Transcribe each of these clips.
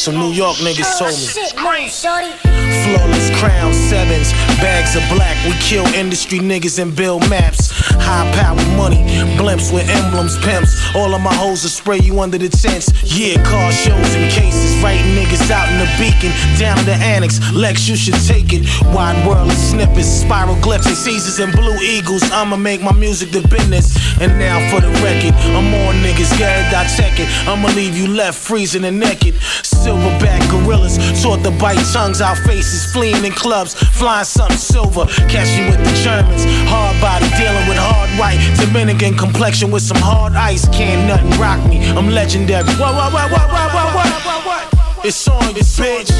Some New York niggas told me. Shit, move, shorty. Flawless crown sevens, bags of black. We kill industry niggas and build maps. High power money, blimps with emblems, pimps. All of my hoes will spray you under the tents. Yeah, car shows and cases. Writing niggas out in the beacon, down in the annex. Lex, you should take it. Wide world of snippets, spiral glyphs and Caesars and blue eagles. I'ma make my music the business. And now for the record, I'm on niggas, gotta dissect it. I'ma leave you left freezing and naked. Silverback gorillas taught to bite tongues out faces, fleeing in clubs, flying something silver. Catch you with the Germans, hard body dealing with hard white. Dominican complexion with some hard ice, can't nothing rock me. I'm legendary. What, what, what, what, what, what, what, what, what? It's on you, bitch.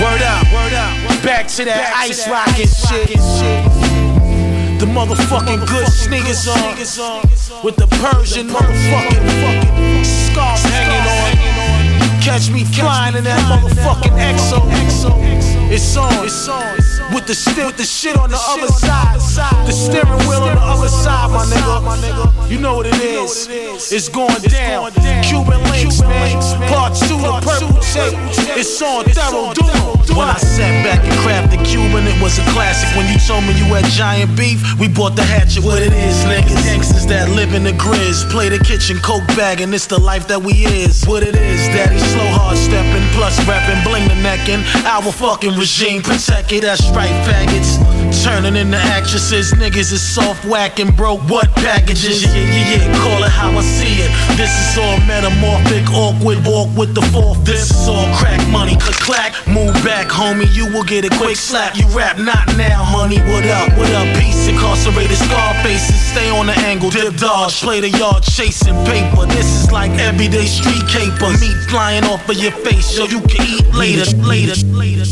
Word up, word up. Back to that ice rockin' shit. The motherfucking good sneakers on with the Persian motherfucking Catch me flying in that motherfucking EXO. It's on. It's on. With the with the shit on the other side. The steering wheel on the other side, my nigga. You know what it is. It's going down. Cuban links, man. It's on thorough doom. When I sat back and crafted Cuban, it was a classic. When you told me you had giant beef, we bought the hatchet. What it is, niggas. Gangsters that live in the grizz. Play the kitchen, coke bag, and it's the life that we is. What it is, daddy. Slow hard stepping, plus rapping, bling the necking. Our fucking regime protect it. That's right, faggots. Turning into actresses, niggas is soft whacking, broke. What packages? Yeah, yeah, yeah, call it how I see it. This is all metamorphic, awkward, walk with the fourth. This is all crack money, click clack. Move back, homie, you will get a quick slap. You rap not now, honey. What up? What up? Peace, incarcerated scar faces. Stay on the angle, dip dodge, play the yard, chasing paper. This is like everyday street caper. Meat flying off of your face, so you can eat later, later, later.